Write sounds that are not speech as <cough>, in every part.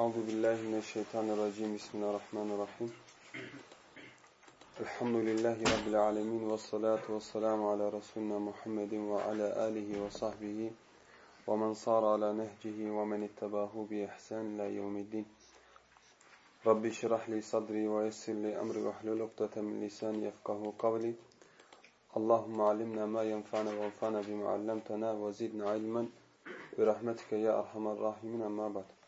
Euzu billahi mineşşeytanirracim. Bismillahirrahmanirrahim. Elhamdülillahi rabbil alamin ve salatu vesselamu ala resulina Muhammedin ve ala alihi ve sahbihi ve men sar ala nehcihi ve men ittabahu bi ihsan ila yevmiddin. Rabbi şrah li sadri ve yessir li emri ve hlul ukdeten min lisani yefkahu kavli. Allahumme alimna ma yenfa'na ve enfa'na bima 'allamtana ve zidna ilmen bi rahmetike ya erhamer rahimin. Amma ba'd.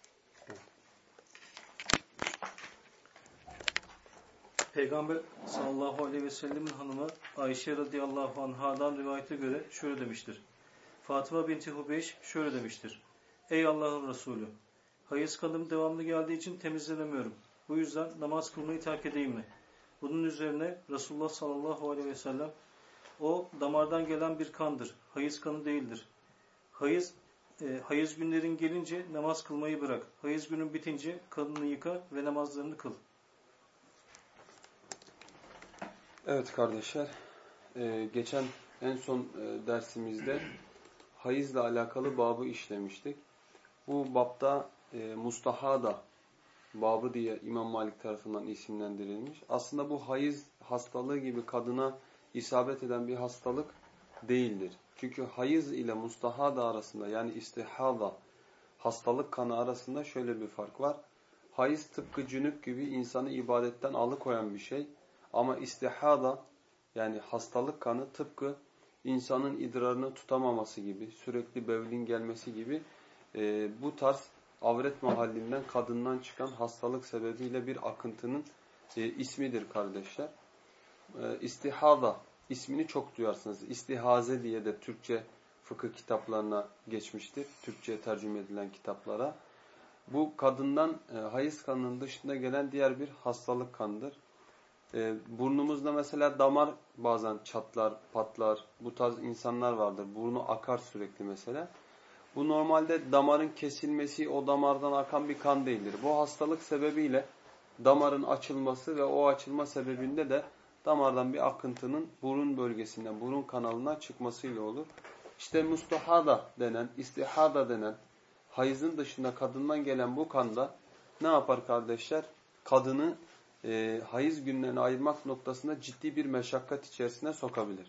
Peygamber sallallahu aleyhi ve sellemin hanımı Ayşe radıyallahu anhadan rivayete göre şöyle demiştir. Fatıma binti Hubeyş şöyle demiştir. Ey Allah'ın Resulü! Hayız kanım devamlı geldiği için temizlenemiyorum. Bu yüzden namaz kılmayı terk edeyim mi? Bunun üzerine Resulullah sallallahu aleyhi ve sellem o damardan gelen bir kandır. Hayız kanı değildir. Hayız, e, hayız günlerin gelince namaz kılmayı bırak. Hayız günün bitince kanını yıka ve namazlarını kıl. Evet kardeşler, ee, geçen en son e, dersimizde hayızla alakalı babı işlemiştik. Bu babda e, mustahada babı diye İmam Malik tarafından isimlendirilmiş. Aslında bu hayız hastalığı gibi kadına isabet eden bir hastalık değildir. Çünkü hayız ile mustahada arasında yani istihada hastalık kanı arasında şöyle bir fark var. Hayız tıpkı cünüp gibi insanı ibadetten alıkoyan bir şey. Ama istihada yani hastalık kanı tıpkı insanın idrarını tutamaması gibi, sürekli bevlin gelmesi gibi e, bu tarz avret mahallinden, kadından çıkan hastalık sebebiyle bir akıntının e, ismidir kardeşler. E, istihada ismini çok duyarsınız. İstihaze diye de Türkçe fıkıh kitaplarına geçmiştir. Türkçe tercüme edilen kitaplara. Bu kadından e, hayız kanının dışında gelen diğer bir hastalık kanıdır. E, burnumuzda mesela damar bazen çatlar, patlar. Bu tarz insanlar vardır. Burnu akar sürekli mesela. Bu normalde damarın kesilmesi, o damardan akan bir kan değildir. Bu hastalık sebebiyle damarın açılması ve o açılma sebebinde de damardan bir akıntının burun bölgesinden, burun kanalına çıkmasıyla olur. İşte mustahada denen, istihada denen, hayızın dışında kadından gelen bu kanda ne yapar kardeşler? Kadını e, hayız günlerini ayırmak noktasında ciddi bir meşakkat içerisine sokabilir.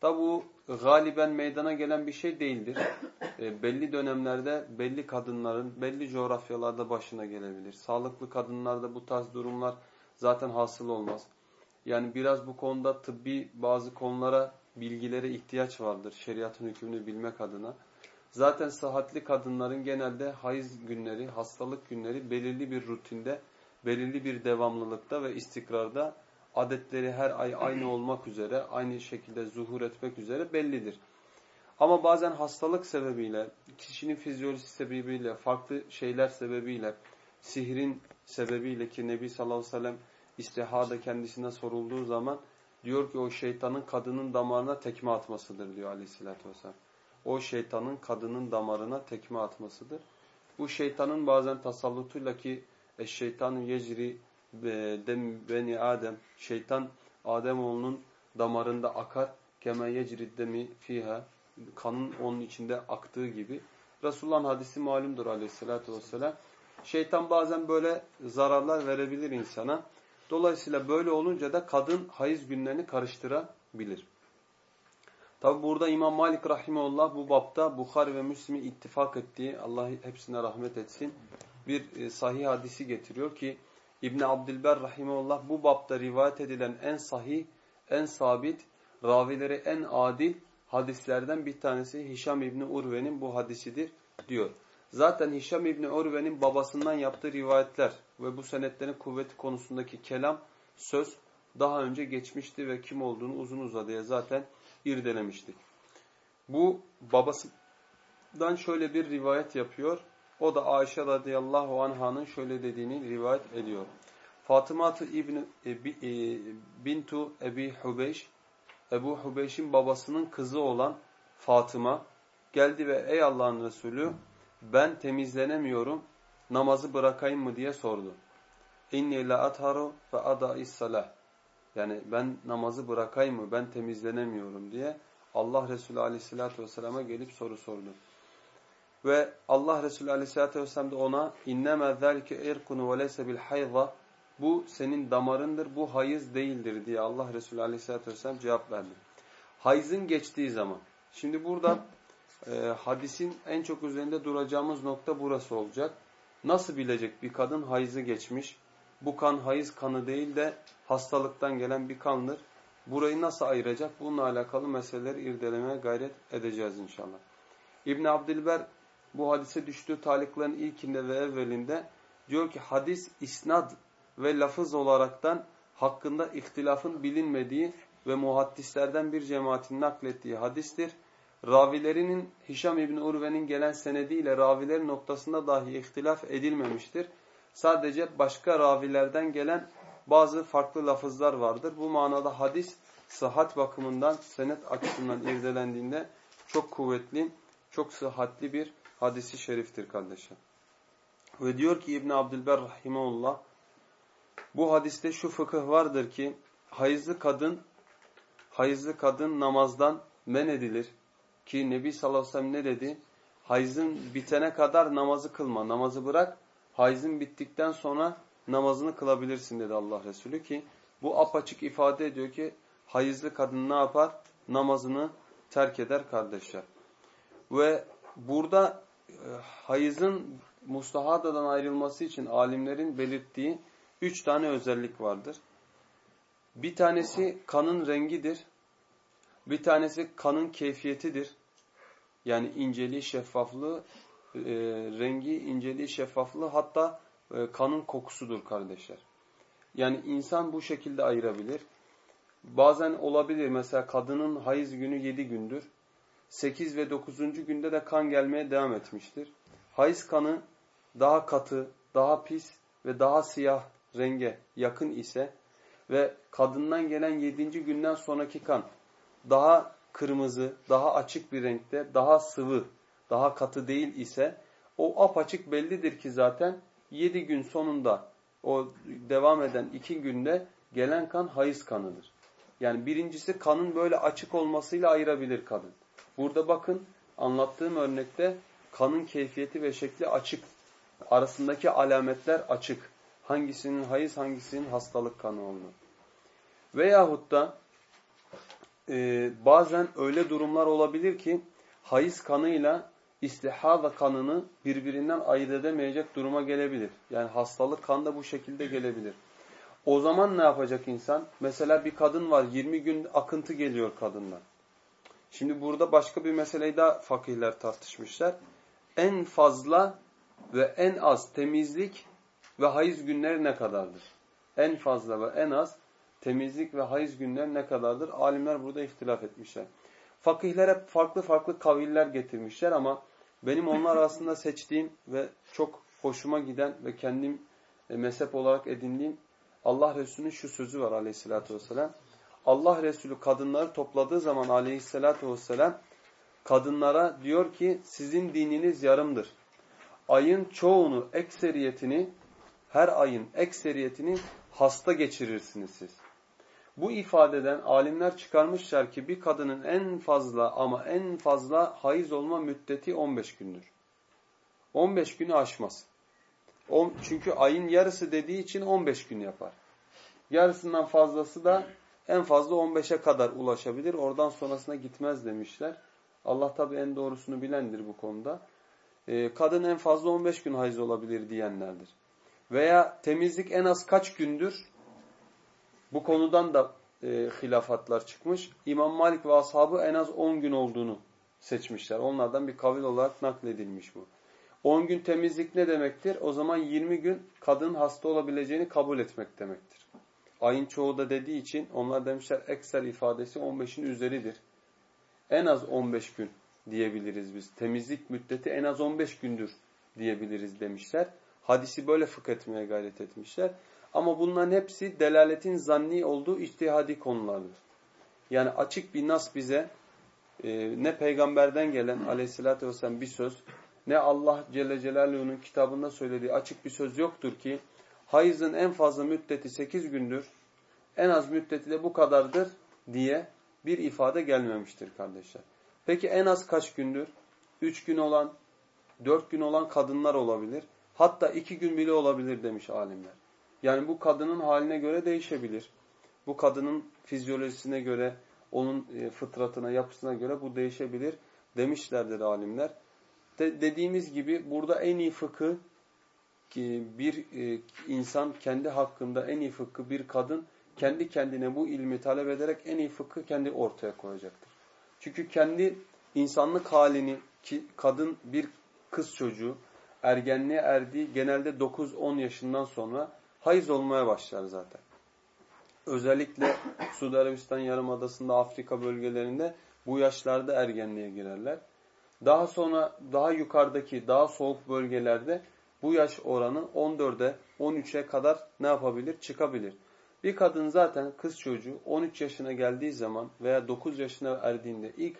Tabi bu galiben meydana gelen bir şey değildir. E, belli dönemlerde belli kadınların belli coğrafyalarda başına gelebilir. Sağlıklı kadınlarda bu tarz durumlar zaten hasıl olmaz. Yani biraz bu konuda tıbbi bazı konulara, bilgilere ihtiyaç vardır şeriatın hükmünü bilmek adına. Zaten sıhhatli kadınların genelde hayız günleri, hastalık günleri belirli bir rutinde belirli bir devamlılıkta ve istikrarda adetleri her ay aynı <clears throat> olmak üzere, aynı şekilde zuhur etmek üzere bellidir. Ama bazen hastalık sebebiyle, kişinin fizyolojisi sebebiyle, farklı şeyler sebebiyle, sihrin sebebiyle ki Nebi sallallahu aleyhi ve sellem istihada kendisine sorulduğu zaman diyor ki o şeytanın kadının damarına tekme atmasıdır diyor aleyhissalatü vesselam. O şeytanın kadının damarına tekme atmasıdır. Bu şeytanın bazen tasallutuyla ki Eşşeytanu yecri dem beni Adem. Şeytan Ademoğlunun damarında akar. Keme yecri demi fiha. Kanın onun içinde aktığı gibi. Resulullah'ın hadisi malumdur aleyhissalatü vesselam. Şeytan bazen böyle zararlar verebilir insana. Dolayısıyla böyle olunca da kadın hayız günlerini karıştırabilir. Tabi burada İmam Malik Rahimullah bu bapta Bukhari ve Müslim'i ittifak ettiği, Allah hepsine rahmet etsin, bir e, sahih hadisi getiriyor ki İbn Abdülber rahimeullah bu bapta rivayet edilen en sahih, en sabit, ravileri en adil hadislerden bir tanesi Hişam İbni Urve'nin bu hadisidir diyor. Zaten Hişam İbni Urve'nin babasından yaptığı rivayetler ve bu senetlerin kuvveti konusundaki kelam, söz daha önce geçmişti ve kim olduğunu uzun uzadıya zaten irdelemiştik. Bu babasından şöyle bir rivayet yapıyor. O da Ayşe radıyallahu anhanın şöyle dediğini rivayet ediyor. Fatıma İbn e, e, bintu Ebi Hubeyş Ebu Hubeyş'in babasının kızı olan Fatıma geldi ve ey Allah'ın Resulü ben temizlenemiyorum namazı bırakayım mı diye sordu. İnni la atharu fe ada'is salah. Yani ben namazı bırakayım mı ben temizlenemiyorum diye Allah Resulü aleyhissalatü vesselam'a gelip soru sordu. Ve Allah Resulü Aleyhisselatü Vesselam da ona اِنَّمَا ذَٰلِكَ اِرْقُنُ وَلَيْسَ بِالْحَيْضَ Bu senin damarındır, bu hayız değildir diye Allah Resulü Aleyhisselatü Vesselam cevap verdi. Hayızın geçtiği zaman. Şimdi burada e, hadisin en çok üzerinde duracağımız nokta burası olacak. Nasıl bilecek bir kadın hayızı geçmiş? Bu kan hayız kanı değil de hastalıktan gelen bir kandır. Burayı nasıl ayıracak? Bununla alakalı meseleleri irdelemeye gayret edeceğiz inşallah. İbn Abdilber bu hadise düştüğü taliklerin ilkinde ve evvelinde diyor ki hadis isnad ve lafız olaraktan hakkında ihtilafın bilinmediği ve muhaddislerden bir cemaatin naklettiği hadistir. Ravilerinin Hişam İbni Urve'nin gelen senediyle ravilerin noktasında dahi ihtilaf edilmemiştir. Sadece başka ravilerden gelen bazı farklı lafızlar vardır. Bu manada hadis sıhhat bakımından, senet açısından irdelendiğinde çok kuvvetli, çok sıhhatli bir hadisi şeriftir kardeşler. Ve diyor ki İbn Abdülber rahimeullah bu hadiste şu fıkıh vardır ki hayızlı kadın hayızlı kadın namazdan men edilir. Ki Nebi sallallahu aleyhi ve sellem ne dedi? Hayızın bitene kadar namazı kılma, namazı bırak. Hayızın bittikten sonra namazını kılabilirsin dedi Allah Resulü ki bu apaçık ifade ediyor ki hayızlı kadın ne yapar? Namazını terk eder kardeşler. Ve burada hayızın mustahadadan ayrılması için alimlerin belirttiği üç tane özellik vardır. Bir tanesi kanın rengidir. Bir tanesi kanın keyfiyetidir. Yani inceliği, şeffaflığı, e, rengi, inceliği, şeffaflığı hatta e, kanın kokusudur kardeşler. Yani insan bu şekilde ayırabilir. Bazen olabilir mesela kadının hayız günü 7 gündür. 8 ve 9. günde de kan gelmeye devam etmiştir. Hayız kanı daha katı, daha pis ve daha siyah renge yakın ise ve kadından gelen 7. günden sonraki kan daha kırmızı, daha açık bir renkte, daha sıvı, daha katı değil ise o apaçık bellidir ki zaten 7 gün sonunda o devam eden 2 günde gelen kan hayız kanıdır. Yani birincisi kanın böyle açık olmasıyla ayırabilir kadın. Burada bakın anlattığım örnekte kanın keyfiyeti ve şekli açık. Arasındaki alametler açık. Hangisinin hayız hangisinin hastalık kanı olduğunu. Veyahut da e, bazen öyle durumlar olabilir ki hayız kanıyla istihada kanını birbirinden ayırt edemeyecek duruma gelebilir. Yani hastalık kan da bu şekilde gelebilir. O zaman ne yapacak insan? Mesela bir kadın var 20 gün akıntı geliyor kadından. Şimdi burada başka bir meseleyi daha fakihler tartışmışlar. En fazla ve en az temizlik ve hayız günleri ne kadardır? En fazla ve en az temizlik ve hayız günleri ne kadardır? Alimler burada ihtilaf etmişler. Fakihler hep farklı farklı kaviller getirmişler ama benim onlar arasında seçtiğim ve çok hoşuma giden ve kendim e, mezhep olarak edindiğim Allah Resulü'nün şu sözü var aleyhissalatü vesselam. Allah Resulü kadınları topladığı zaman aleyhissalatü vesselam kadınlara diyor ki sizin dininiz yarımdır. Ayın çoğunu, ekseriyetini, her ayın ekseriyetini hasta geçirirsiniz siz. Bu ifadeden alimler çıkarmışlar ki bir kadının en fazla ama en fazla hayız olma müddeti 15 gündür. 15 günü aşmaz. Çünkü ayın yarısı dediği için 15 gün yapar. Yarısından fazlası da en fazla 15'e kadar ulaşabilir. Oradan sonrasına gitmez demişler. Allah tabi en doğrusunu bilendir bu konuda. Ee, kadın en fazla 15 gün hayız olabilir diyenlerdir. Veya temizlik en az kaç gündür? Bu konudan da e, hilafatlar çıkmış. İmam Malik ve ashabı en az 10 gün olduğunu seçmişler. Onlardan bir kavil olarak nakledilmiş bu. 10 gün temizlik ne demektir? O zaman 20 gün kadın hasta olabileceğini kabul etmek demektir. Ayın çoğu da dediği için onlar demişler ekser ifadesi 15'in üzeridir. En az 15 gün diyebiliriz biz. Temizlik müddeti en az 15 gündür diyebiliriz demişler. Hadisi böyle fıkh etmeye gayret etmişler. Ama bunların hepsi delaletin zanni olduğu içtihadi konulardır. Yani açık bir nas bize e, ne peygamberden gelen aleyhissalatü vesselam bir söz ne Allah Celle Celaluhu'nun kitabında söylediği açık bir söz yoktur ki hayızın en fazla müddeti 8 gündür en az müddeti de bu kadardır diye bir ifade gelmemiştir kardeşler. Peki en az kaç gündür? 3 gün olan, dört gün olan kadınlar olabilir. Hatta iki gün bile olabilir demiş alimler. Yani bu kadının haline göre değişebilir. Bu kadının fizyolojisine göre, onun e, fıtratına, yapısına göre bu değişebilir demişlerdir alimler. De, dediğimiz gibi burada en iyi fıkı bir e, insan kendi hakkında en iyi fıkı bir kadın kendi kendine bu ilmi talep ederek en iyi fıkı kendi ortaya koyacaktır. Çünkü kendi insanlık halini ki kadın bir kız çocuğu ergenliğe erdiği genelde 9-10 yaşından sonra hayız olmaya başlar zaten. Özellikle <coughs> Suudi Arabistan Yarımadası'nda, Afrika bölgelerinde bu yaşlarda ergenliğe girerler. Daha sonra daha yukarıdaki, daha soğuk bölgelerde bu yaş oranı 14'e, 13'e kadar ne yapabilir? Çıkabilir. Bir kadın zaten kız çocuğu 13 yaşına geldiği zaman veya 9 yaşına erdiğinde ilk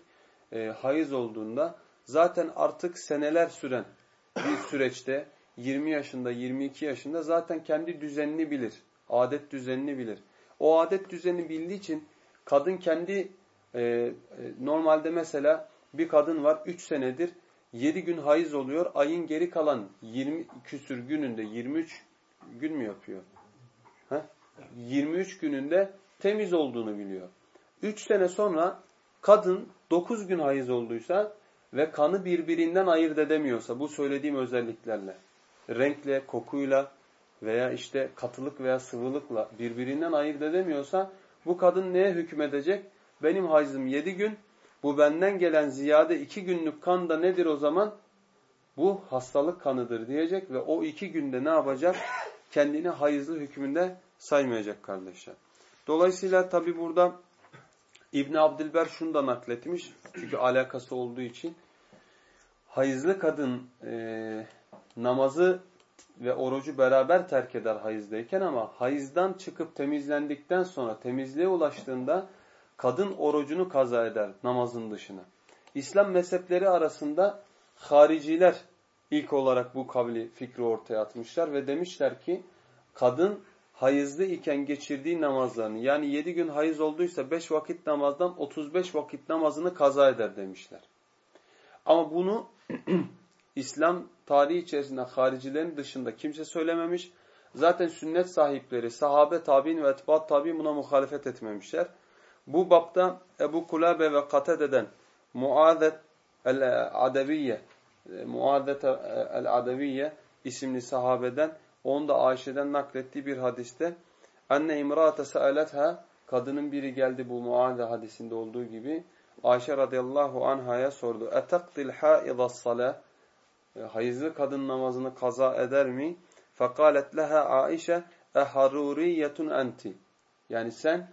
e, hayız olduğunda zaten artık seneler süren bir süreçte 20 yaşında, 22 yaşında zaten kendi düzenini bilir. Adet düzenini bilir. O adet düzenini bildiği için kadın kendi e, e normalde mesela bir kadın var 3 senedir 7 gün hayız oluyor. Ayın geri kalan 20 küsür gününde 23 gün mü yapıyor? Heh? 23 gününde temiz olduğunu biliyor. 3 sene sonra kadın 9 gün hayız olduysa ve kanı birbirinden ayırt edemiyorsa bu söylediğim özelliklerle, renkle, kokuyla veya işte katılık veya sıvılıkla birbirinden ayırt edemiyorsa bu kadın neye hükmedecek? Benim hayzım 7 gün, bu benden gelen ziyade 2 günlük kan da nedir o zaman? Bu hastalık kanıdır diyecek ve o 2 günde ne yapacak? Kendini hayızlı hükmünde saymayacak kardeşler. Dolayısıyla tabi burada İbn Abdilber şunu da nakletmiş. Çünkü alakası olduğu için. Hayızlı kadın e, namazı ve orucu beraber terk eder hayızdayken ama hayızdan çıkıp temizlendikten sonra temizliğe ulaştığında kadın orucunu kaza eder namazın dışına. İslam mezhepleri arasında hariciler ilk olarak bu kavli fikri ortaya atmışlar ve demişler ki kadın hayızlı iken geçirdiği namazlarını yani 7 gün hayız olduysa 5 vakit namazdan 35 vakit namazını kaza eder demişler. Ama bunu <clears throat> İslam tarihi içerisinde haricilerin dışında kimse söylememiş. Zaten sünnet sahipleri, sahabe tabi'in ve etbaat tabi'in buna muhalefet etmemişler. Bu bapta Ebu Kulabe ve Katede'den Muadet el-Adeviye Muadet el-Adeviye isimli sahabeden onu da Ayşe'den naklettiği bir hadiste anne imraate se'aletha kadının biri geldi bu Muade hadisinde olduğu gibi Ayşe radıyallahu anhaya sordu. Etakdil haidas salah hayızlı kadın namazını kaza eder mi? Fekalet leha Aişe eharuriyetun enti. Yani sen e,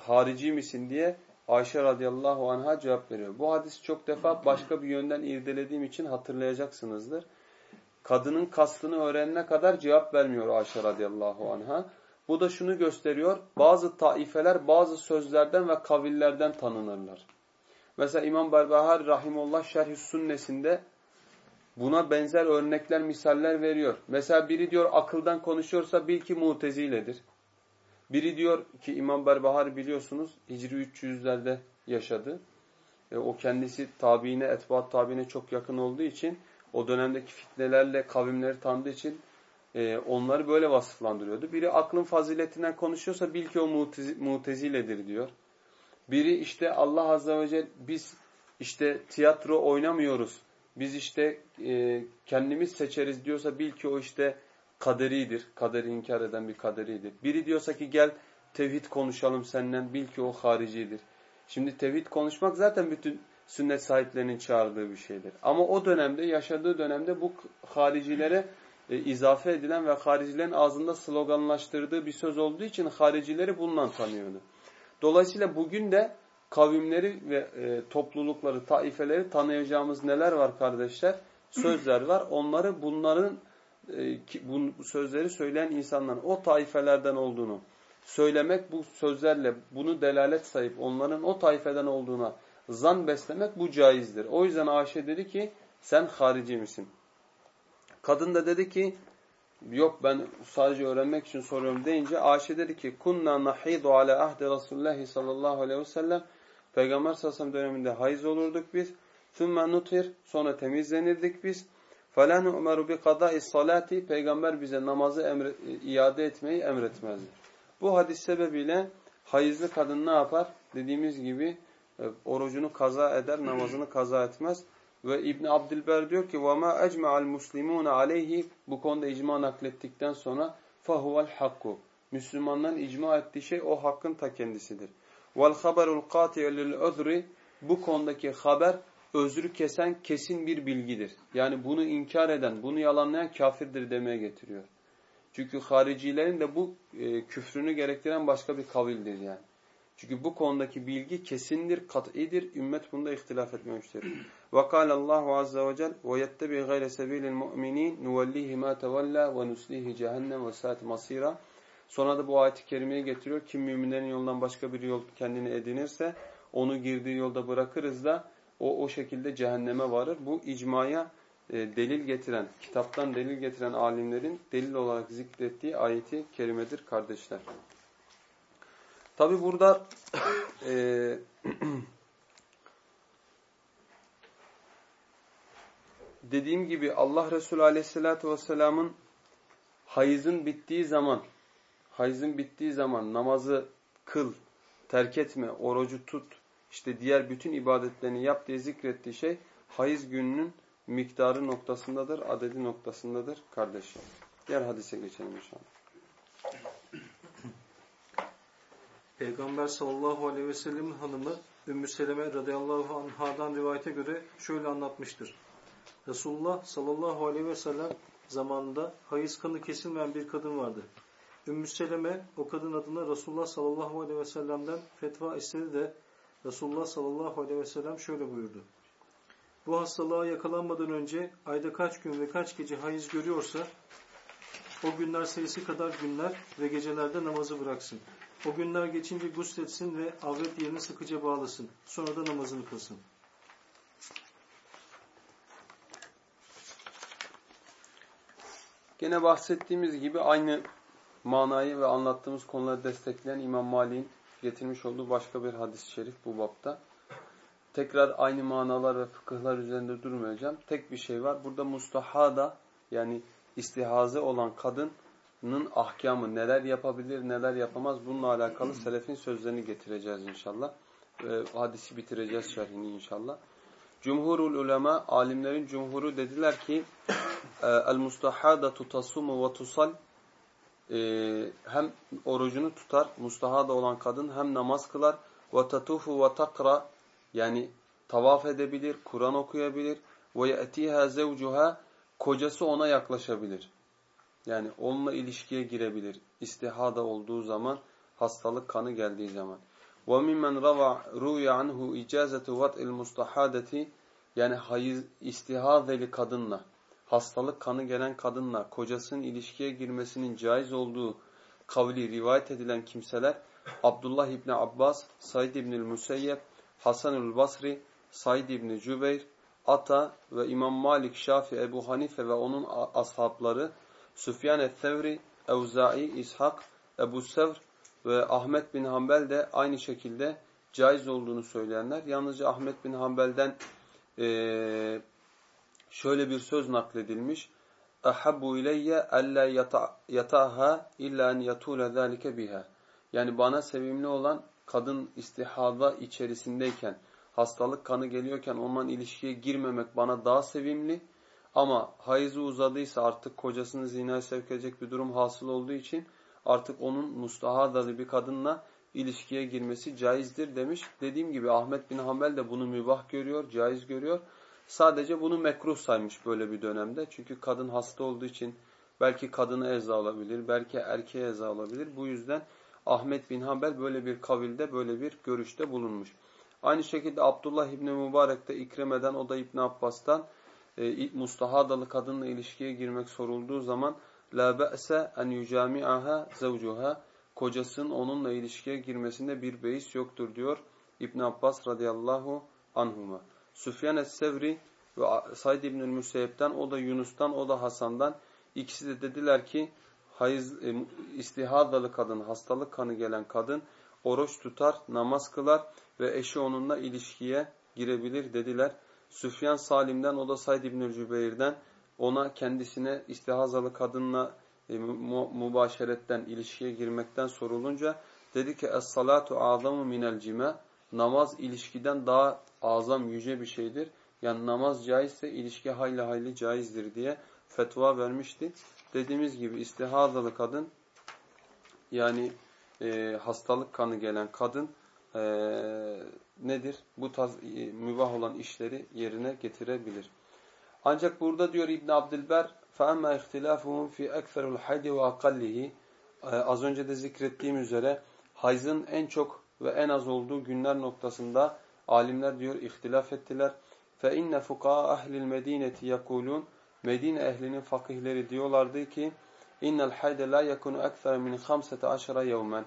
harici misin diye Ayşe radıyallahu anha cevap veriyor. Bu hadis çok defa başka bir yönden irdelediğim için hatırlayacaksınızdır kadının kastını öğrenene kadar cevap vermiyor Ayşe radıyallahu anha. Bu da şunu gösteriyor. Bazı taifeler bazı sözlerden ve kavillerden tanınırlar. Mesela İmam Berbahar Rahimullah Şerh-i Sünnesinde buna benzer örnekler, misaller veriyor. Mesela biri diyor akıldan konuşuyorsa bil ki muteziledir. Biri diyor ki İmam Berbahar biliyorsunuz Hicri 300'lerde yaşadı. E, o kendisi tabiine, etbaat tabiine çok yakın olduğu için o dönemdeki fitnelerle kavimleri tanıdığı için e, onları böyle vasıflandırıyordu. Biri aklın faziletinden konuşuyorsa bil ki o mutezi, muteziledir diyor. Biri işte Allah Azze ve Celle biz işte tiyatro oynamıyoruz. Biz işte e, kendimiz seçeriz diyorsa bil ki o işte kaderidir. Kaderi inkar eden bir kaderidir. Biri diyorsa ki gel tevhid konuşalım senden bil ki o haricidir. Şimdi tevhid konuşmak zaten bütün sünnet sahiplerinin çağırdığı bir şeydir. Ama o dönemde, yaşadığı dönemde bu haricilere e, izafe edilen ve haricilerin ağzında sloganlaştırdığı bir söz olduğu için haricileri bundan tanıyordu. Dolayısıyla bugün de kavimleri ve e, toplulukları, taifeleri tanıyacağımız neler var kardeşler? Sözler var. Onları bunların bu sözleri söyleyen insanların o taifelerden olduğunu söylemek bu sözlerle bunu delalet sayıp onların o taifeden olduğuna zan beslemek bu caizdir. O yüzden Ayşe dedi ki sen harici misin? Kadın da dedi ki yok ben sadece öğrenmek için soruyorum deyince Ayşe dedi ki kunna nahidu ala ahdi Resulullah sallallahu aleyhi ve sellem Peygamber sallallahu döneminde hayız olurduk biz. ثُمَّ nutir Sonra temizlenirdik biz. فَلَا نُؤْمَرُ بِقَضَاءِ salati Peygamber bize namazı emre, iade etmeyi emretmezdi. Bu hadis sebebiyle hayızlı kadın ne yapar? Dediğimiz gibi e, orucunu kaza eder, namazını kaza etmez. Ve İbn Abdülber diyor ki وَمَا اَجْمَعَ الْمُسْلِمُونَ عَلَيْهِ Bu konuda icma naklettikten sonra فَهُوَ الْحَقُّ Müslümanların icma ettiği şey o hakkın ta kendisidir. وَالْخَبَرُ الْقَاطِعُ لِلْعُذْرِ Bu konudaki haber özrü kesen kesin bir bilgidir. Yani bunu inkar eden, bunu yalanlayan kafirdir demeye getiriyor. Çünkü haricilerin de bu e, küfrünü gerektiren başka bir kavildir yani. Çünkü bu konudaki bilgi kesindir, kat'idir. Ümmet bunda ihtilaf etmemiştir. وَقَالَ اللّٰهُ عَزَّ وَجَلْ وَيَتَّبِي غَيْرَ سَب۪يلِ الْمُؤْمِنِينَ نُوَلِّهِ مَا تَوَلَّى وَنُسْلِهِ جَهَنَّمْ وَسَاتِ مَصِيرًا Sonra da bu ayet-i kerimeyi getiriyor. Kim müminlerin yolundan başka bir yol kendini edinirse onu girdiği yolda bırakırız da o o şekilde cehenneme varır. Bu icmaya e, delil getiren, kitaptan delil getiren alimlerin delil olarak zikrettiği ayeti kerimedir kardeşler. Tabi burada e, <clears throat> dediğim gibi Allah Resulü Aleyhisselatü Vesselam'ın hayızın bittiği zaman hayızın bittiği zaman namazı kıl, terk etme, orucu tut, işte diğer bütün ibadetlerini yap diye zikrettiği şey hayız gününün miktarı noktasındadır, adedi noktasındadır kardeşim. Diğer hadise geçelim inşallah. Peygamber sallallahu aleyhi ve sellem'in hanımı Ümmü Seleme radıyallahu anhadan rivayete göre şöyle anlatmıştır. Resulullah sallallahu aleyhi ve sellem zamanında hayız kanı kesilmeyen bir kadın vardı. Ümmü Seleme o kadın adına Resulullah sallallahu aleyhi ve sellem'den fetva istedi de Resulullah sallallahu aleyhi ve sellem şöyle buyurdu. Bu hastalığa yakalanmadan önce ayda kaç gün ve kaç gece hayız görüyorsa o günler sayısı kadar günler ve gecelerde namazı bıraksın. O günler geçince gusletsin ve avret yerini sıkıca bağlasın. Sonra da namazını kılsın. Gene bahsettiğimiz gibi aynı manayı ve anlattığımız konuları destekleyen İmam Malik'in getirmiş olduğu başka bir hadis-i şerif bu bapta. Tekrar aynı manalar ve fıkıhlar üzerinde durmayacağım. Tek bir şey var. Burada mustahada yani istihaze olan kadının ahkamı neler yapabilir, neler yapamaz bununla alakalı <clears throat> selefin sözlerini getireceğiz inşallah. Ve hadisi bitireceğiz şerhini inşallah. Cumhurul ulema, alimlerin cumhuru dediler ki el mustahadatu tasumu ve tusal e, hem orucunu tutar, mustahada olan kadın hem namaz kılar ve tatufu ve takra yani tavaf edebilir, Kur'an okuyabilir ve yetiha zevcuha kocası ona yaklaşabilir. Yani onunla ilişkiye girebilir. İstihada olduğu zaman, hastalık kanı geldiği zaman. وَمِمَّنْ رَوَى رُوْيَ عَنْهُ اِجَازَةُ وَطْءِ الْمُسْتَحَادَةِ Yani hayız, istihadeli kadınla hastalık kanı gelen kadınla kocasının ilişkiye girmesinin caiz olduğu kavli rivayet edilen kimseler Abdullah İbni Abbas, Said İbnül Müseyyep, Hasanül Basri, Said İbni Cübeyr, Ata ve İmam Malik, Şafi, Ebu Hanife ve onun ashabları, Süfyan el-Thevri, Evza'i, İshak, Ebu Sevr ve Ahmet bin Hanbel de aynı şekilde caiz olduğunu söyleyenler. Yalnızca Ahmet bin Hanbel'den e, şöyle bir söz nakledilmiş. Ahabbu ileyye alla yataha illa en yatula zalike biha. Yani bana sevimli olan kadın istihada içerisindeyken, hastalık kanı geliyorken ondan ilişkiye girmemek bana daha sevimli. Ama hayızı uzadıysa artık kocasını zinaya sevk edecek bir durum hasıl olduğu için artık onun mustahadalı bir kadınla ilişkiye girmesi caizdir demiş. Dediğim gibi Ahmet bin Hanbel de bunu mübah görüyor, caiz görüyor. Sadece bunu mekruh saymış böyle bir dönemde. Çünkü kadın hasta olduğu için belki kadını eza alabilir, belki erkeğe eza alabilir. Bu yüzden Ahmet bin Hanbel böyle bir kavilde, böyle bir görüşte bulunmuş. Aynı şekilde Abdullah İbni Mübarek de İkreme'den, o da İbni Abbas'tan e, mustahadalı kadınla ilişkiye girmek sorulduğu zaman la be'se en yucami'aha zevcuha kocasının onunla ilişkiye girmesinde bir beis yoktur diyor İbn Abbas radıyallahu anhuma. Süfyan es-Sevri ve Said İbnül Müseyyep'ten, o da Yunus'tan, o da Hasan'dan ikisi de dediler ki hayız, e, istihadalı kadın, hastalık kanı gelen kadın oruç tutar, namaz kılar ve eşi onunla ilişkiye girebilir dediler. Süfyan Salim'den, o da Said İbn Cübeyr'den ona kendisine istihazalı kadınla e, mu mübaşeretten, ilişkiye girmekten sorulunca dedi ki Es-salatu azamu minel cime Namaz ilişkiden daha azam, yüce bir şeydir. Yani namaz caizse ilişki hayli hayli caizdir diye fetva vermişti. Dediğimiz gibi istihazalı kadın yani e, hastalık kanı gelen kadın e, nedir? Bu tarz e, mübah olan işleri yerine getirebilir. Ancak burada diyor İbn Abdülber فَاَمَّا اِخْتِلَافُهُمْ فِي اَكْثَرُ الْحَيْدِ وَاقَلِّهِ Az önce de zikrettiğim üzere hayzın en çok ve en az olduğu günler noktasında Alimler diyor ihtilaf ettiler. Fe inne fukaha ehlil medineti yekulun Medine ehlinin fakihleri diyorlardı ki innel hayde la yekunu ekser min 15 yevmen.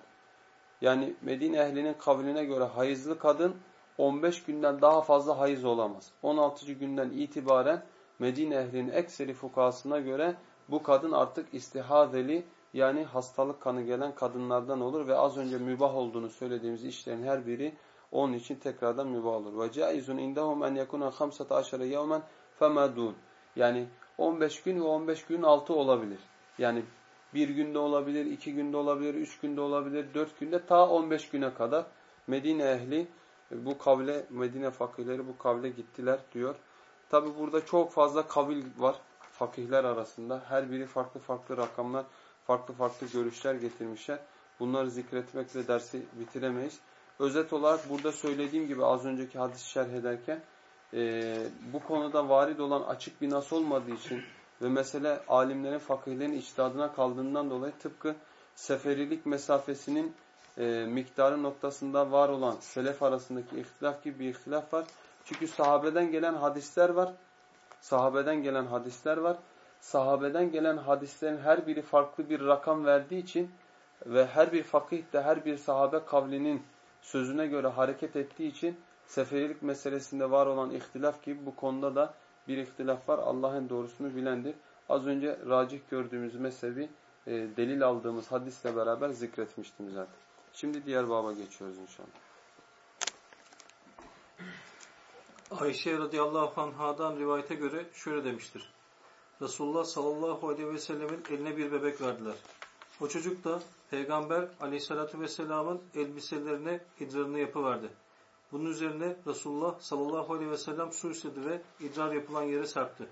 Yani Medine ehlinin kavline göre hayızlı kadın 15 günden daha fazla hayız olamaz. 16. günden itibaren Medine ehlinin ekseri fukasına göre bu kadın artık istihadeli yani hastalık kanı gelen kadınlardan olur ve az önce mübah olduğunu söylediğimiz işlerin her biri onun için tekrardan mübah olur. Ve caizun indahum en yekuna 15 yevmen femadun. Yani 15 gün ve 15 gün altı olabilir. Yani bir günde olabilir, iki günde olabilir, üç günde olabilir, dört günde ta 15 güne kadar Medine ehli bu kavle, Medine fakihleri bu kavle gittiler diyor. Tabi burada çok fazla kavil var fakihler arasında. Her biri farklı farklı rakamlar, farklı farklı görüşler getirmişler. Bunları zikretmekle dersi bitiremeyiz. Özet olarak burada söylediğim gibi az önceki hadisi şerh ederken e, bu konuda varid olan açık bir nas olmadığı için ve mesele alimlerin, fakihlerin içtihadına kaldığından dolayı tıpkı seferilik mesafesinin e, miktarı noktasında var olan selef arasındaki ihtilaf gibi bir ihtilaf var. Çünkü sahabeden gelen hadisler var. Sahabeden gelen hadisler var. Sahabeden gelen hadislerin her biri farklı bir rakam verdiği için ve her bir fakih de her bir sahabe kavlinin sözüne göre hareket ettiği için seferilik meselesinde var olan ihtilaf gibi bu konuda da bir ihtilaf var. Allah'ın doğrusunu bilendir. Az önce racih gördüğümüz mezhebi e, delil aldığımız hadisle beraber zikretmiştim zaten. Şimdi diğer baba geçiyoruz inşallah. Ayşe radıyallahu anhadan rivayete göre şöyle demiştir. Resulullah sallallahu aleyhi ve sellemin eline bir bebek verdiler. O çocuk da Peygamber aleyhissalatü vesselamın elbiselerine idrarını yapıverdi. Bunun üzerine Resulullah sallallahu aleyhi ve sellem su istedi ve idrar yapılan yere serpti.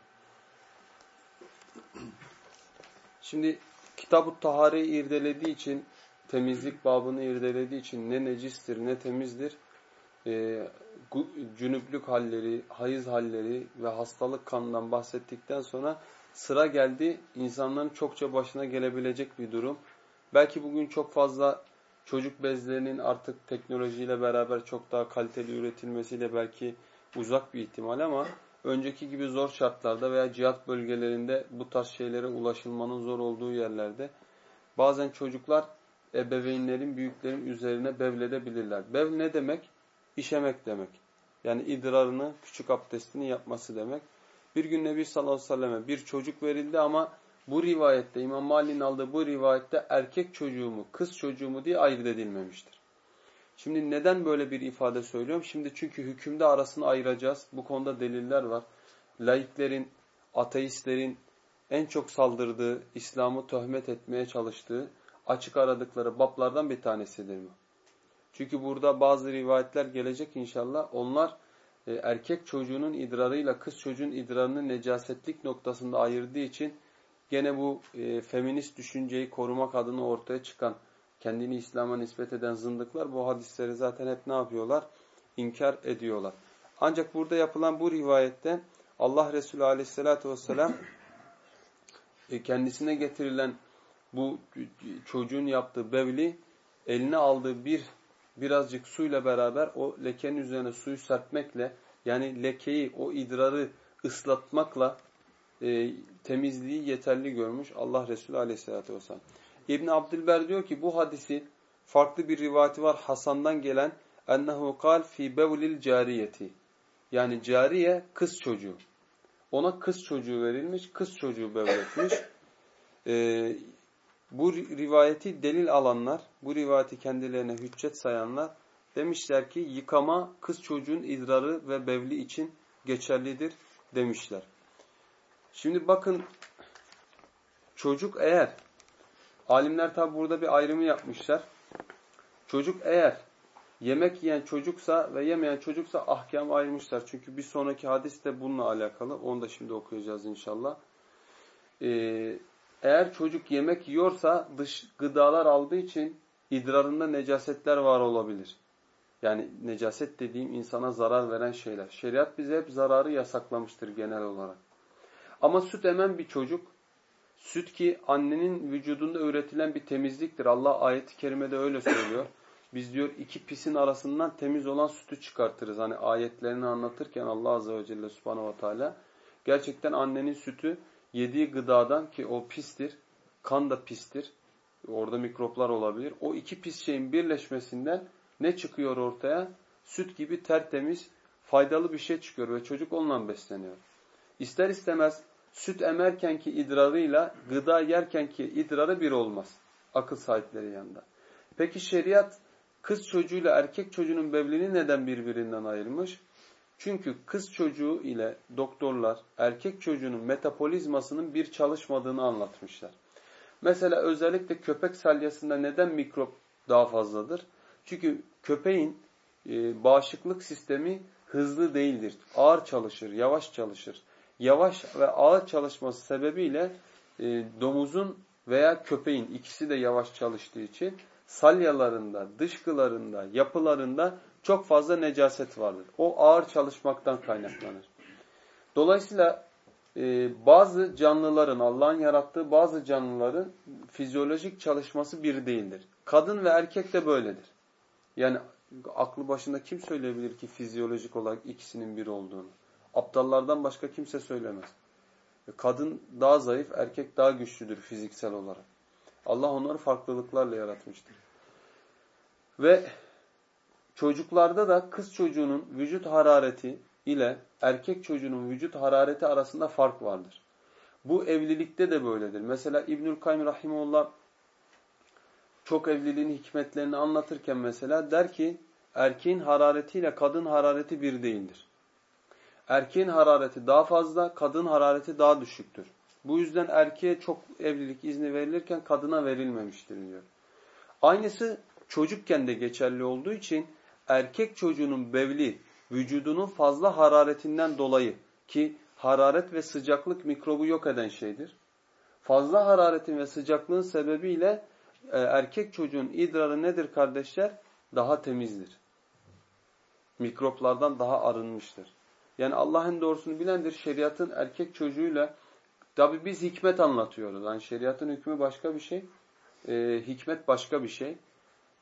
Şimdi Kitab-ı Tahare'yi irdelediği için, temizlik babını irdelediği için ne necistir ne temizdir, e, cünüplük halleri, hayız halleri ve hastalık kanından bahsettikten sonra sıra geldi insanların çokça başına gelebilecek bir durum. Belki bugün çok fazla çocuk bezlerinin artık teknolojiyle beraber çok daha kaliteli üretilmesiyle belki uzak bir ihtimal ama önceki gibi zor şartlarda veya cihat bölgelerinde bu tarz şeylere ulaşılmanın zor olduğu yerlerde bazen çocuklar ebeveynlerin, büyüklerin üzerine bevledebilirler. Bev ne demek? İşemek demek. Yani idrarını, küçük abdestini yapması demek. Bir gün Nebi sallallahu aleyhi ve selleme bir çocuk verildi ama bu rivayette İmam Malik'in aldığı bu rivayette erkek çocuğu mu, kız çocuğu mu diye ayırt edilmemiştir. Şimdi neden böyle bir ifade söylüyorum? Şimdi çünkü hükümde arasını ayıracağız. Bu konuda deliller var. Laiklerin, ateistlerin en çok saldırdığı, İslam'ı töhmet etmeye çalıştığı açık aradıkları bablardan bir tanesidir bu. Çünkü burada bazı rivayetler gelecek inşallah. Onlar e, erkek çocuğunun idrarıyla kız çocuğun idrarını necasetlik noktasında ayırdığı için gene bu e, feminist düşünceyi korumak adına ortaya çıkan kendini İslam'a nispet eden zındıklar bu hadisleri zaten hep ne yapıyorlar? İnkar ediyorlar. Ancak burada yapılan bu rivayette Allah Resulü aleyhissalatü vesselam e, kendisine getirilen bu çocuğun yaptığı bevli eline aldığı bir birazcık suyla beraber o lekenin üzerine suyu serpmekle yani lekeyi o idrarı ıslatmakla e, temizliği yeterli görmüş Allah Resulü aleyhissalatü vesselam. İbn Abdülber diyor ki bu hadisi farklı bir rivayeti var Hasan'dan gelen ennehu kal fi bevlil cariyeti. Yani cariye kız çocuğu. Ona kız çocuğu verilmiş, kız çocuğu bevletmiş. Ee, bu rivayeti delil alanlar, bu rivayeti kendilerine hüccet sayanlar demişler ki yıkama kız çocuğun idrarı ve bevli için geçerlidir demişler. Şimdi bakın çocuk eğer alimler tabi burada bir ayrımı yapmışlar. Çocuk eğer yemek yiyen çocuksa ve yemeyen çocuksa ahkam ayırmışlar. Çünkü bir sonraki hadis de bununla alakalı. Onu da şimdi okuyacağız inşallah. Ee, eğer çocuk yemek yiyorsa dış gıdalar aldığı için idrarında necasetler var olabilir. Yani necaset dediğim insana zarar veren şeyler. Şeriat bize hep zararı yasaklamıştır genel olarak. Ama süt emen bir çocuk, süt ki annenin vücudunda üretilen bir temizliktir. Allah ayet-i kerimede öyle söylüyor. Biz diyor iki pisin arasından temiz olan sütü çıkartırız. Hani ayetlerini anlatırken Allah Azze ve Celle Subhanahu ve Teala gerçekten annenin sütü yediği gıdadan ki o pistir, kan da pistir. Orada mikroplar olabilir. O iki pis şeyin birleşmesinden ne çıkıyor ortaya? Süt gibi tertemiz, faydalı bir şey çıkıyor ve çocuk onunla besleniyor. İster istemez süt emerkenki idrarıyla gıda yerkenki idrarı bir olmaz. Akıl sahipleri yanında. Peki şeriat kız çocuğuyla erkek çocuğunun bevlini neden birbirinden ayırmış? Çünkü kız çocuğu ile doktorlar erkek çocuğunun metabolizmasının bir çalışmadığını anlatmışlar. Mesela özellikle köpek salyasında neden mikrop daha fazladır? Çünkü köpeğin e, bağışıklık sistemi hızlı değildir. Ağır çalışır, yavaş çalışır. Yavaş ve ağır çalışması sebebiyle e, domuzun veya köpeğin ikisi de yavaş çalıştığı için salyalarında, dışkılarında, yapılarında çok fazla necaset vardır. O ağır çalışmaktan kaynaklanır. Dolayısıyla e, bazı canlıların, Allah'ın yarattığı bazı canlıların fizyolojik çalışması bir değildir. Kadın ve erkek de böyledir. Yani aklı başında kim söyleyebilir ki fizyolojik olarak ikisinin bir olduğunu? Aptallardan başka kimse söylemez. E, kadın daha zayıf, erkek daha güçlüdür fiziksel olarak. Allah onları farklılıklarla yaratmıştır. Ve çocuklarda da kız çocuğunun vücut harareti ile erkek çocuğunun vücut harareti arasında fark vardır. Bu evlilikte de böyledir. Mesela İbnül Kayyum Rahimullah çok evliliğin hikmetlerini anlatırken mesela der ki erkeğin hararetiyle kadın harareti bir değildir. Erkeğin harareti daha fazla, kadın harareti daha düşüktür. Bu yüzden erkeğe çok evlilik izni verilirken kadına verilmemiştir diyor. Aynısı çocukken de geçerli olduğu için erkek çocuğunun bevli vücudunun fazla hararetinden dolayı ki hararet ve sıcaklık mikrobu yok eden şeydir. Fazla hararetin ve sıcaklığın sebebiyle e, erkek çocuğun idrarı nedir kardeşler? Daha temizdir. Mikroplardan daha arınmıştır. Yani Allah'ın doğrusunu bilendir. Şeriatın erkek çocuğuyla tabi biz hikmet anlatıyoruz. Yani şeriatın hükmü başka bir şey. E, hikmet başka bir şey.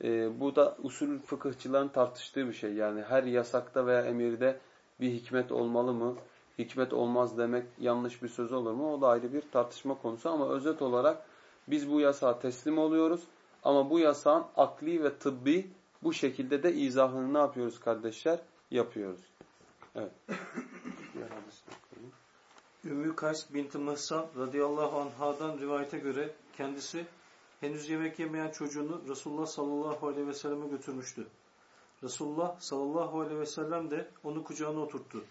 E, bu da usul fıkıhçıların tartıştığı bir şey. Yani her yasakta veya emirde bir hikmet olmalı mı? Hikmet olmaz demek yanlış bir söz olur mu? O da ayrı bir tartışma konusu ama özet olarak biz bu yasağa teslim oluyoruz. Ama bu yasağın akli ve tıbbi bu şekilde de izahını ne yapıyoruz kardeşler? Yapıyoruz. Evet. <coughs> Ümmü Kays binti Mıhsan radıyallahu anhadan rivayete göre kendisi henüz yemek yemeyen çocuğunu Resulullah sallallahu aleyhi ve selleme götürmüştü. Resulullah sallallahu aleyhi ve sellem de onu kucağına oturttu.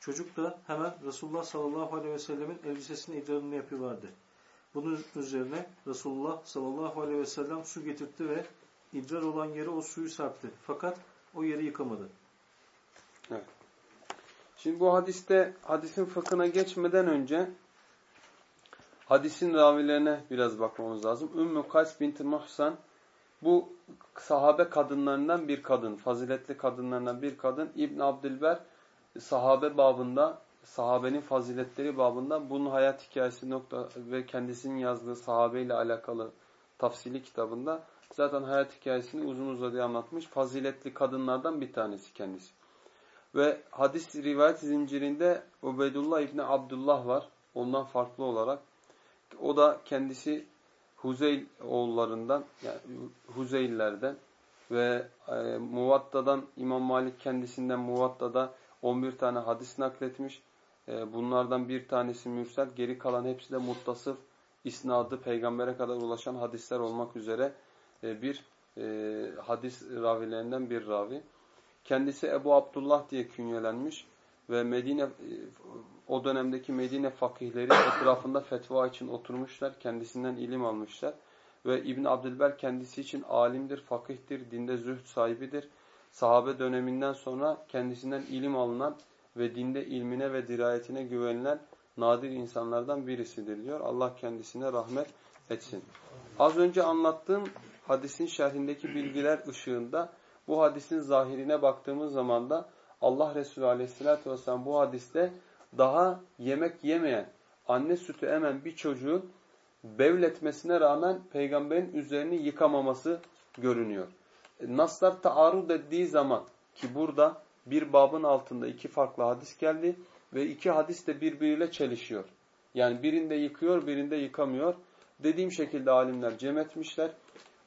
Çocuk da hemen Resulullah sallallahu aleyhi ve sellemin elbisesini idrarını yapıverdi. Bunun üzerine Resulullah sallallahu aleyhi ve sellem su getirtti ve idrar olan yere o suyu serpti. Fakat o yeri yıkamadı. Evet. Şimdi bu hadiste hadisin fıkhına geçmeden önce hadisin ravilerine biraz bakmamız lazım. Ümmü Kays binti Muhsan bu sahabe kadınlarından bir kadın, faziletli kadınlarından bir kadın. İbn Abdülber sahabe babında, sahabenin faziletleri babında bunun hayat hikayesi nokta ve kendisinin yazdığı sahabeyle alakalı tafsili kitabında zaten hayat hikayesini uzun uzadıya anlatmış. Faziletli kadınlardan bir tanesi kendisi. Ve hadis rivayet zincirinde Ubeydullah İbni Abdullah var. Ondan farklı olarak. O da kendisi Huzeyl oğullarından, yani Huzeyllerden ve e, Muvatta'dan İmam Malik kendisinden Muvatta'da 11 tane hadis nakletmiş. E, bunlardan bir tanesi mürsel, geri kalan hepsi de muttasıf, isnadı peygambere kadar ulaşan hadisler olmak üzere e, bir e, hadis ravilerinden bir ravi. Kendisi Ebu Abdullah diye künyelenmiş ve Medine e, o dönemdeki Medine fakihleri etrafında fetva için oturmuşlar. Kendisinden ilim almışlar. Ve İbn Abdülber kendisi için alimdir, fakihtir, dinde zühd sahibidir. Sahabe döneminden sonra kendisinden ilim alınan ve dinde ilmine ve dirayetine güvenilen nadir insanlardan birisidir diyor. Allah kendisine rahmet etsin. Az önce anlattığım hadisin şerhindeki bilgiler ışığında bu hadisin zahirine baktığımız zaman da Allah Resulü Aleyhisselatü Vesselam bu hadiste daha yemek yemeyen, anne sütü emen bir çocuğun bevletmesine rağmen peygamberin üzerini yıkamaması görünüyor. E, naslar taarruz ettiği zaman ki burada bir babın altında iki farklı hadis geldi ve iki hadis de birbiriyle çelişiyor. Yani birinde yıkıyor, birinde yıkamıyor. Dediğim şekilde alimler cem etmişler.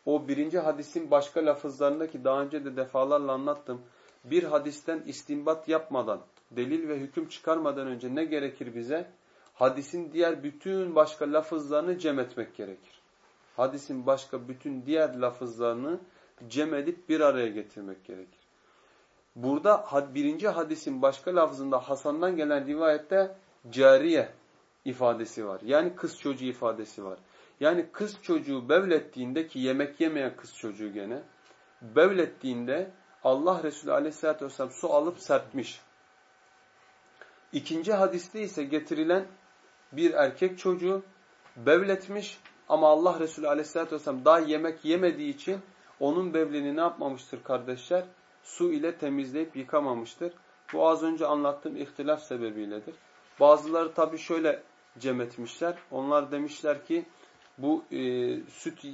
O birinci hadisin başka lafızlarındaki daha önce de defalarla anlattım. Bir hadisten istinbat yapmadan, delil ve hüküm çıkarmadan önce ne gerekir bize? Hadisin diğer bütün başka lafızlarını cem etmek gerekir. Hadisin başka bütün diğer lafızlarını cem edip bir araya getirmek gerekir. Burada birinci hadisin başka lafzında Hasan'dan gelen rivayette cariye ifadesi var. Yani kız çocuğu ifadesi var. Yani kız çocuğu bevlettiğinde ki yemek yemeyen kız çocuğu gene bevlettiğinde Allah Resulü aleyhissalatü vesselam su alıp serpmiş. İkinci hadiste ise getirilen bir erkek çocuğu bevletmiş ama Allah Resulü aleyhissalatü vesselam daha yemek yemediği için onun bevlini ne yapmamıştır kardeşler? Su ile temizleyip yıkamamıştır. Bu az önce anlattığım ihtilaf sebebiyledir. Bazıları tabi şöyle cem etmişler. Onlar demişler ki bu e, süt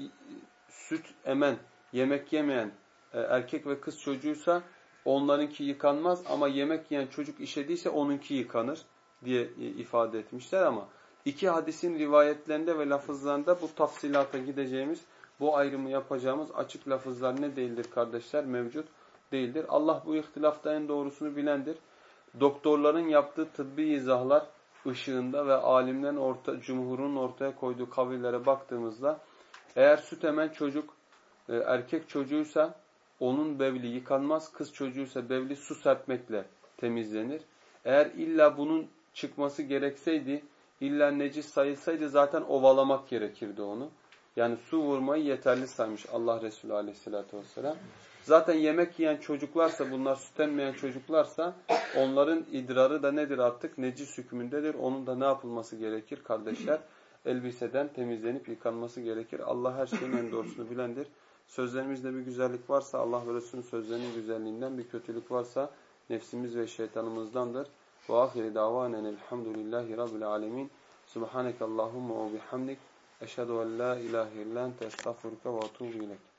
süt emen, yemek yemeyen e, erkek ve kız çocuğuysa onlarınki yıkanmaz ama yemek yiyen çocuk işediyse onunki yıkanır diye e, ifade etmişler ama iki hadisin rivayetlerinde ve lafızlarında bu tafsilata gideceğimiz, bu ayrımı yapacağımız açık lafızlar ne değildir kardeşler? Mevcut değildir. Allah bu ihtilafta en doğrusunu bilendir. Doktorların yaptığı tıbbi izahlar ışığında ve alimlerin orta, cumhurun ortaya koyduğu kavillere baktığımızda eğer süt emen çocuk e, erkek çocuğuysa onun bevli yıkanmaz, kız çocuğuysa bevli su serpmekle temizlenir. Eğer illa bunun çıkması gerekseydi, illa necis sayılsaydı zaten ovalamak gerekirdi onu. Yani su vurmayı yeterli saymış Allah Resulü aleyhissalatü vesselam. Zaten yemek yiyen çocuklarsa bunlar süt emmeyen çocuklarsa onların idrarı da nedir artık? Necis hükmündedir. Onun da ne yapılması gerekir kardeşler? Elbiseden temizlenip yıkanması gerekir. Allah her şeyin en doğrusunu bilendir. Sözlerimizde bir güzellik varsa Allah ve Resulünün sözlerinin güzelliğinden bir kötülük varsa nefsimiz ve şeytanımızdandır. Ve ahiri davanen elhamdülillahi rabbil alemin. Subhaneke Allahumma ve bihamdik. Eşhedü en la ilahe illen te estağfurke ve atubu ilek.